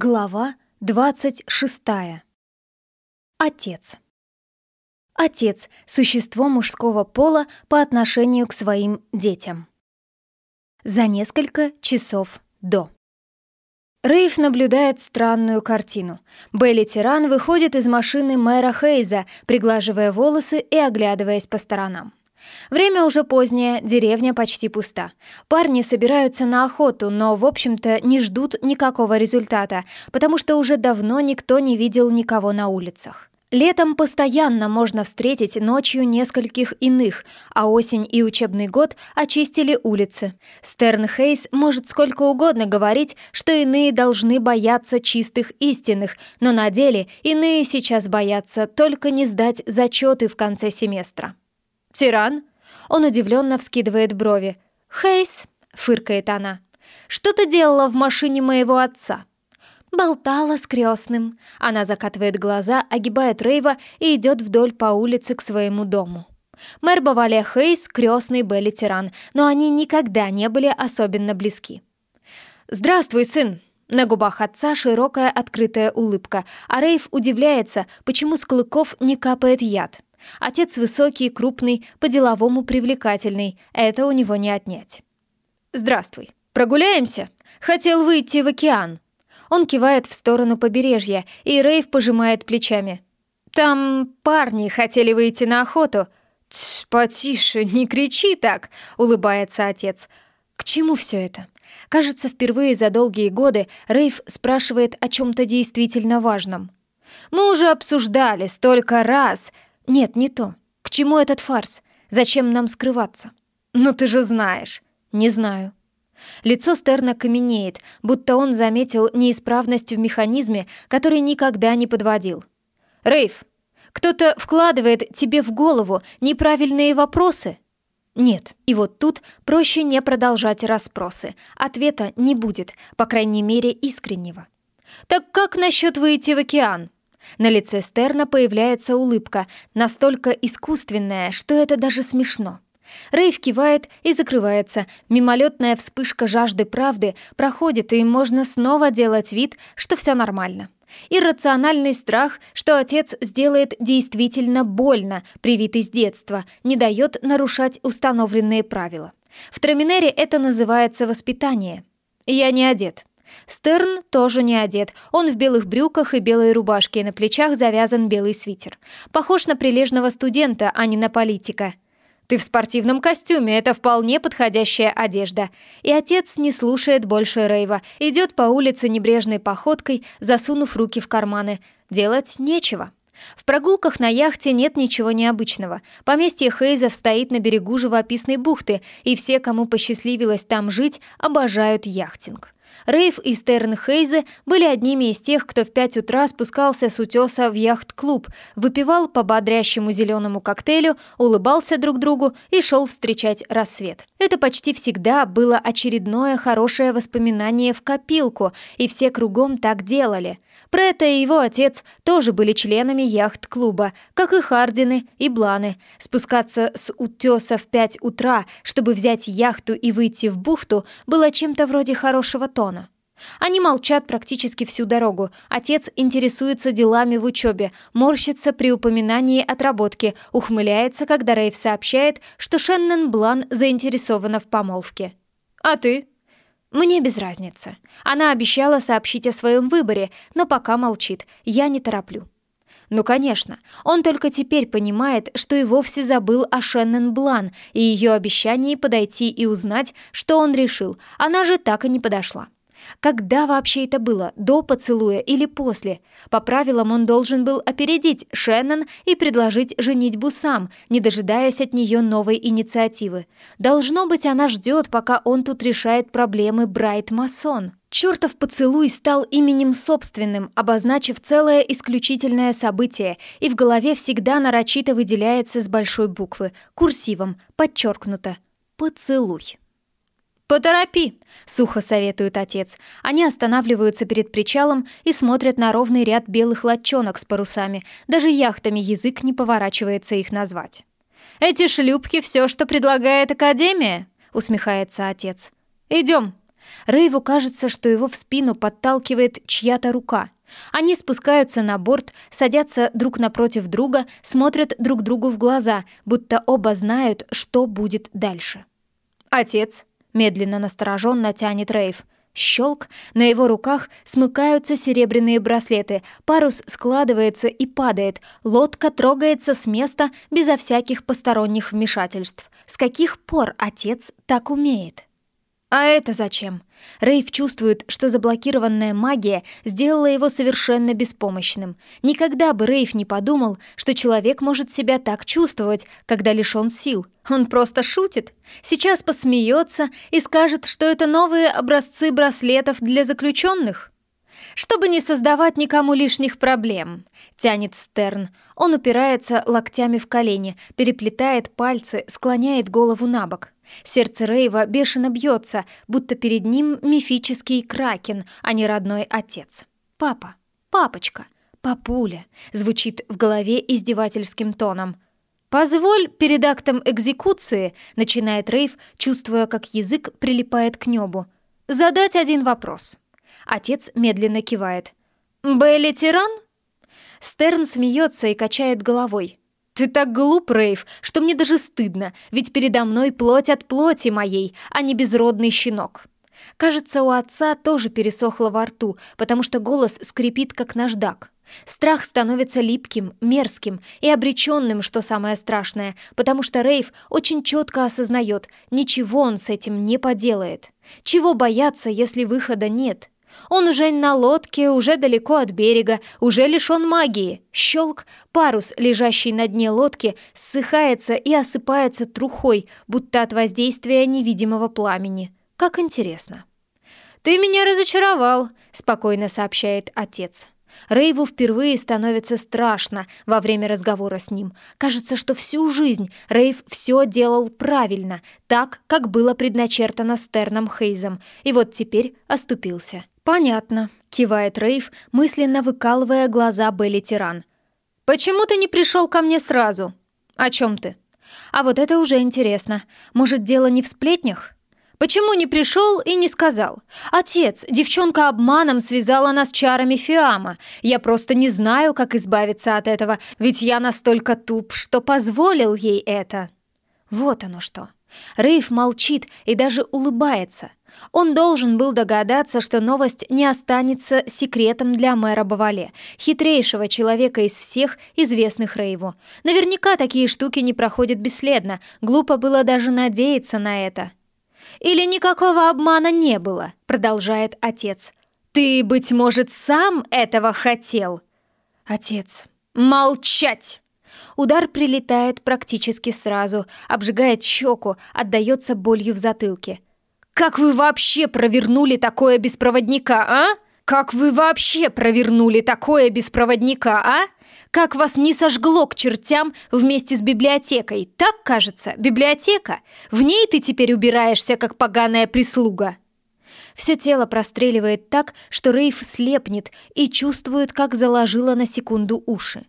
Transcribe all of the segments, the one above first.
Глава 26. Отец. Отец — существо мужского пола по отношению к своим детям. За несколько часов до. Рейв наблюдает странную картину. Белли Тиран выходит из машины мэра Хейза, приглаживая волосы и оглядываясь по сторонам. Время уже позднее, деревня почти пуста. Парни собираются на охоту, но, в общем-то, не ждут никакого результата, потому что уже давно никто не видел никого на улицах. Летом постоянно можно встретить ночью нескольких иных, а осень и учебный год очистили улицы. Стерн Хейс может сколько угодно говорить, что иные должны бояться чистых истинных, но на деле иные сейчас боятся только не сдать зачеты в конце семестра. «Тиран?» Он удивленно вскидывает брови. «Хейс», — фыркает она, — «что ты делала в машине моего отца?» Болтала с крестным. Она закатывает глаза, огибает Рейва и идет вдоль по улице к своему дому. Мэр Бавалия Хейс — крестный Белли Тиран, но они никогда не были особенно близки. «Здравствуй, сын!» На губах отца широкая открытая улыбка, а Рейв удивляется, почему с клыков не капает яд. Отец высокий, крупный, по-деловому привлекательный. Это у него не отнять. «Здравствуй. Прогуляемся? Хотел выйти в океан». Он кивает в сторону побережья, и Рейв пожимает плечами. «Там парни хотели выйти на охоту». «Тш, потише, не кричи так», — улыбается отец. «К чему все это?» Кажется, впервые за долгие годы Рейв спрашивает о чем-то действительно важном. «Мы уже обсуждали столько раз», нет, не то. К чему этот фарс? Зачем нам скрываться? Ну ты же знаешь. Не знаю. Лицо Стерна каменеет, будто он заметил неисправность в механизме, который никогда не подводил. «Рейв, кто-то вкладывает тебе в голову неправильные вопросы?» Нет, и вот тут проще не продолжать расспросы. Ответа не будет, по крайней мере, искреннего. «Так как насчет выйти в океан?» На лице Стерна появляется улыбка, настолько искусственная, что это даже смешно. Рейв кивает и закрывается. Мимолетная вспышка жажды правды проходит, и можно снова делать вид, что все нормально. Иррациональный страх, что отец сделает действительно больно, привитый с детства, не дает нарушать установленные правила. В Траминере это называется воспитание. «Я не одет», Стерн тоже не одет. Он в белых брюках и белой рубашке, на плечах завязан белый свитер. Похож на прилежного студента, а не на политика. «Ты в спортивном костюме, это вполне подходящая одежда». И отец не слушает больше Рейва, идет по улице небрежной походкой, засунув руки в карманы. Делать нечего. В прогулках на яхте нет ничего необычного. Поместье Хейзов стоит на берегу живописной бухты, и все, кому посчастливилось там жить, обожают яхтинг. Рейв и Стерн Хейзе были одними из тех, кто в пять утра спускался с утеса в яхт-клуб, выпивал по бодрящему зеленому коктейлю, улыбался друг другу и шел встречать рассвет. Это почти всегда было очередное хорошее воспоминание в копилку, и все кругом так делали. Про это и его отец тоже были членами яхт-клуба, как и Хардины и Бланы. Спускаться с утеса в пять утра, чтобы взять яхту и выйти в бухту, было чем-то вроде хорошего тона. Они молчат практически всю дорогу. Отец интересуется делами в учебе, морщится при упоминании отработки, ухмыляется, когда Рейв сообщает, что Шеннон Блан заинтересована в помолвке. «А ты?» Мне без разницы. Она обещала сообщить о своем выборе, но пока молчит. Я не тороплю. Ну, конечно, он только теперь понимает, что и вовсе забыл о Шеннон Блан и ее обещании подойти и узнать, что он решил. Она же так и не подошла. Когда вообще это было? До поцелуя или после? По правилам он должен был опередить Шеннон и предложить женитьбу сам, не дожидаясь от нее новой инициативы. Должно быть, она ждет, пока он тут решает проблемы Брайт-Масон. Чертов поцелуй стал именем собственным, обозначив целое исключительное событие, и в голове всегда нарочито выделяется с большой буквы, курсивом, подчеркнуто «поцелуй». «Поторопи!» — сухо советует отец. Они останавливаются перед причалом и смотрят на ровный ряд белых лодчонок с парусами. Даже яхтами язык не поворачивается их назвать. «Эти шлюпки — все, что предлагает Академия?» — усмехается отец. «Идем!» Рейву кажется, что его в спину подталкивает чья-то рука. Они спускаются на борт, садятся друг напротив друга, смотрят друг другу в глаза, будто оба знают, что будет дальше. «Отец», — медленно настороженно тянет Рейв, — Щелк, на его руках смыкаются серебряные браслеты, парус складывается и падает, лодка трогается с места безо всяких посторонних вмешательств. С каких пор отец так умеет? А это зачем? Рейв чувствует, что заблокированная магия сделала его совершенно беспомощным. Никогда бы Рейв не подумал, что человек может себя так чувствовать, когда лишён сил. Он просто шутит. Сейчас посмеется и скажет, что это новые образцы браслетов для заключенных. Чтобы не создавать никому лишних проблем, тянет Стерн. Он упирается локтями в колени, переплетает пальцы, склоняет голову на бок. Сердце Рейва бешено бьется, будто перед ним мифический кракен, а не родной отец. «Папа, папочка, папуля», звучит в голове издевательским тоном. «Позволь перед актом экзекуции», начинает Рейв, чувствуя, как язык прилипает к небу, «задать один вопрос». Отец медленно кивает. «Белли тиран?» Стерн смеется и качает головой. «Ты так глуп, Рейв, что мне даже стыдно, ведь передо мной плоть от плоти моей, а не безродный щенок». Кажется, у отца тоже пересохло во рту, потому что голос скрипит, как наждак. Страх становится липким, мерзким и обреченным, что самое страшное, потому что Рейв очень четко осознает, ничего он с этим не поделает. Чего бояться, если выхода нет? Он уже на лодке, уже далеко от берега, уже лишён магии. Щелк, парус, лежащий на дне лодки, ссыхается и осыпается трухой, будто от воздействия невидимого пламени. Как интересно. «Ты меня разочаровал», — спокойно сообщает отец. Рейву впервые становится страшно во время разговора с ним. Кажется, что всю жизнь Рейв все делал правильно, так, как было предначертано Стерном Хейзом, и вот теперь оступился. «Понятно», — кивает Рейв, мысленно выкалывая глаза Белли Тиран. «Почему ты не пришел ко мне сразу? О чем ты? А вот это уже интересно. Может, дело не в сплетнях?» Почему не пришел и не сказал? Отец, девчонка обманом связала нас чарами Фиама. Я просто не знаю, как избавиться от этого, ведь я настолько туп, что позволил ей это. Вот оно что. Рейв молчит и даже улыбается. Он должен был догадаться, что новость не останется секретом для мэра Бавале, хитрейшего человека из всех, известных Рейву. Наверняка такие штуки не проходят бесследно, глупо было даже надеяться на это. «Или никакого обмана не было», — продолжает отец. «Ты, быть может, сам этого хотел?» «Отец, молчать!» Удар прилетает практически сразу, обжигает щеку, отдается болью в затылке. Как вы вообще провернули такое без проводника, а? Как вы вообще провернули такое без проводника, а? Как вас не сожгло к чертям вместе с библиотекой? Так, кажется, библиотека. В ней ты теперь убираешься, как поганая прислуга. Все тело простреливает так, что Рейф слепнет и чувствует, как заложило на секунду уши.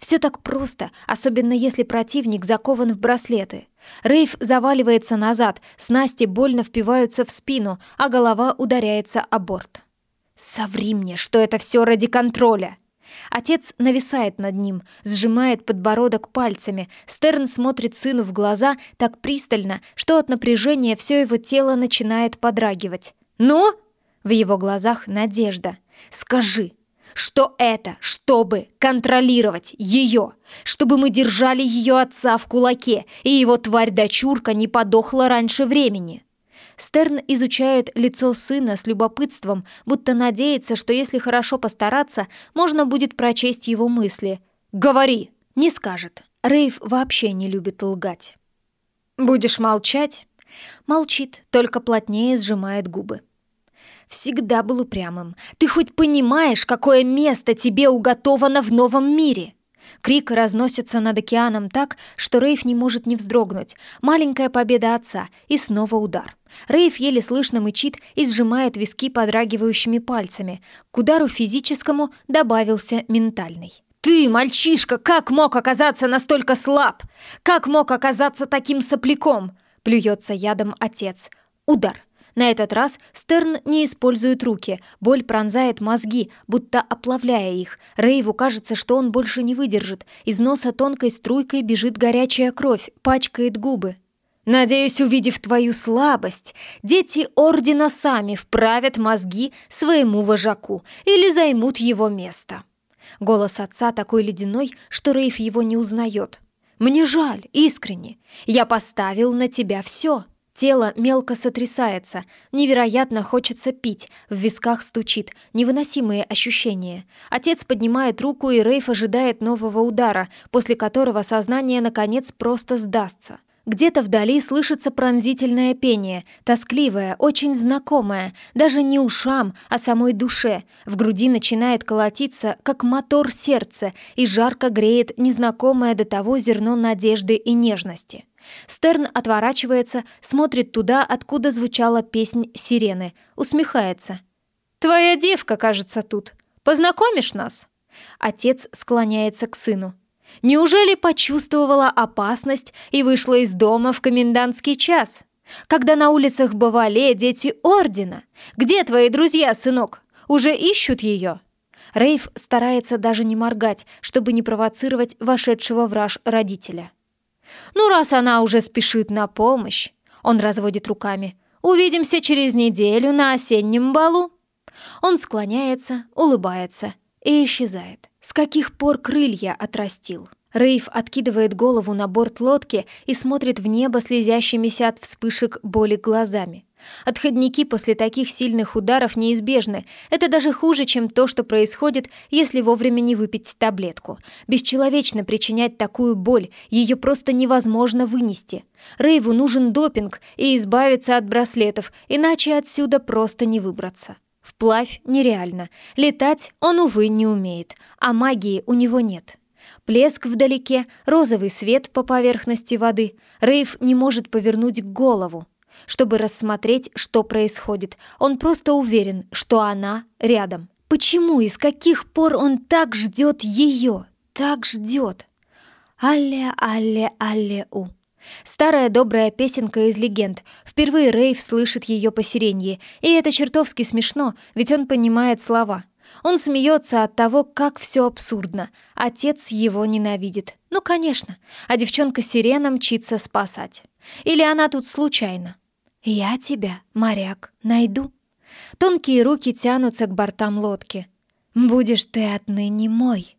Все так просто, особенно если противник закован в браслеты. Рейв заваливается назад, снасти больно впиваются в спину, а голова ударяется о борт. «Соври мне, что это все ради контроля!» Отец нависает над ним, сжимает подбородок пальцами. Стерн смотрит сыну в глаза так пристально, что от напряжения все его тело начинает подрагивать. «Ну?» В его глазах надежда. «Скажи, что это, чтобы контролировать ее, чтобы мы держали ее отца в кулаке, и его тварь-дочурка не подохла раньше времени. Стерн изучает лицо сына с любопытством, будто надеется, что если хорошо постараться, можно будет прочесть его мысли. «Говори!» Не скажет. Рейв вообще не любит лгать. «Будешь молчать?» Молчит, только плотнее сжимает губы всегда был упрямым. Ты хоть понимаешь, какое место тебе уготовано в новом мире?» Крик разносится над океаном так, что Рейв не может не вздрогнуть. Маленькая победа отца и снова удар. Рейв еле слышно мычит и сжимает виски подрагивающими пальцами. К удару физическому добавился ментальный. «Ты, мальчишка, как мог оказаться настолько слаб? Как мог оказаться таким сопляком?» Плюется ядом отец. Удар. На этот раз Стерн не использует руки, боль пронзает мозги, будто оплавляя их. Рейву кажется, что он больше не выдержит. Из носа тонкой струйкой бежит горячая кровь, пачкает губы. «Надеюсь, увидев твою слабость, дети Ордена сами вправят мозги своему вожаку или займут его место». Голос отца такой ледяной, что Рейв его не узнает. «Мне жаль, искренне. Я поставил на тебя все. Тело мелко сотрясается, невероятно хочется пить, в висках стучит, невыносимые ощущения. Отец поднимает руку, и Рейф ожидает нового удара, после которого сознание, наконец, просто сдастся. Где-то вдали слышится пронзительное пение, тоскливое, очень знакомое, даже не ушам, а самой душе. В груди начинает колотиться, как мотор сердца, и жарко греет незнакомое до того зерно надежды и нежности. Стерн отворачивается, смотрит туда, откуда звучала песнь сирены, усмехается. «Твоя девка, кажется, тут. Познакомишь нас?» Отец склоняется к сыну. «Неужели почувствовала опасность и вышла из дома в комендантский час? Когда на улицах бывали дети Ордена? Где твои друзья, сынок? Уже ищут ее?» Рейв старается даже не моргать, чтобы не провоцировать вошедшего в раж родителя. Ну, раз она уже спешит на помощь, он разводит руками. Увидимся через неделю на осеннем балу. Он склоняется, улыбается и исчезает. С каких пор крылья отрастил? Рейв откидывает голову на борт лодки и смотрит в небо слезящимися от вспышек боли глазами. Отходники после таких сильных ударов неизбежны. Это даже хуже, чем то, что происходит, если вовремя не выпить таблетку. Бесчеловечно причинять такую боль, ее просто невозможно вынести. Рейву нужен допинг и избавиться от браслетов, иначе отсюда просто не выбраться. Вплавь нереально. Летать он, увы, не умеет, а магии у него нет. Плеск вдалеке, розовый свет по поверхности воды. Рейв не может повернуть голову чтобы рассмотреть, что происходит. Он просто уверен, что она рядом. Почему и с каких пор он так ждет ее? Так ждет. Алле, алле, алле, у. Старая добрая песенка из легенд. Впервые Рейв слышит ее по сиренье, и это чертовски смешно, ведь он понимает слова. Он смеется от того, как все абсурдно. Отец его ненавидит. Ну, конечно. А девчонка-сирена мчится спасать. Или она тут случайно. «Я тебя, моряк, найду». Тонкие руки тянутся к бортам лодки. «Будешь ты отныне мой».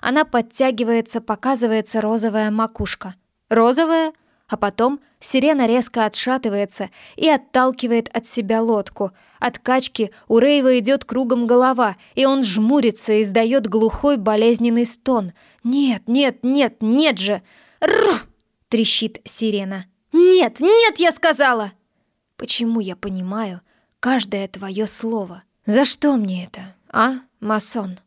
Она подтягивается, показывается розовая макушка. Розовая? А потом сирена резко отшатывается и отталкивает от себя лодку. От качки у Рейва идет кругом голова, и он жмурится и издает глухой болезненный стон. «Нет, нет, нет, нет же!» «Рррр!» — трещит сирена. «Нет, нет, я сказала!» Почему я понимаю каждое твое слово? За что мне это, а, масон?»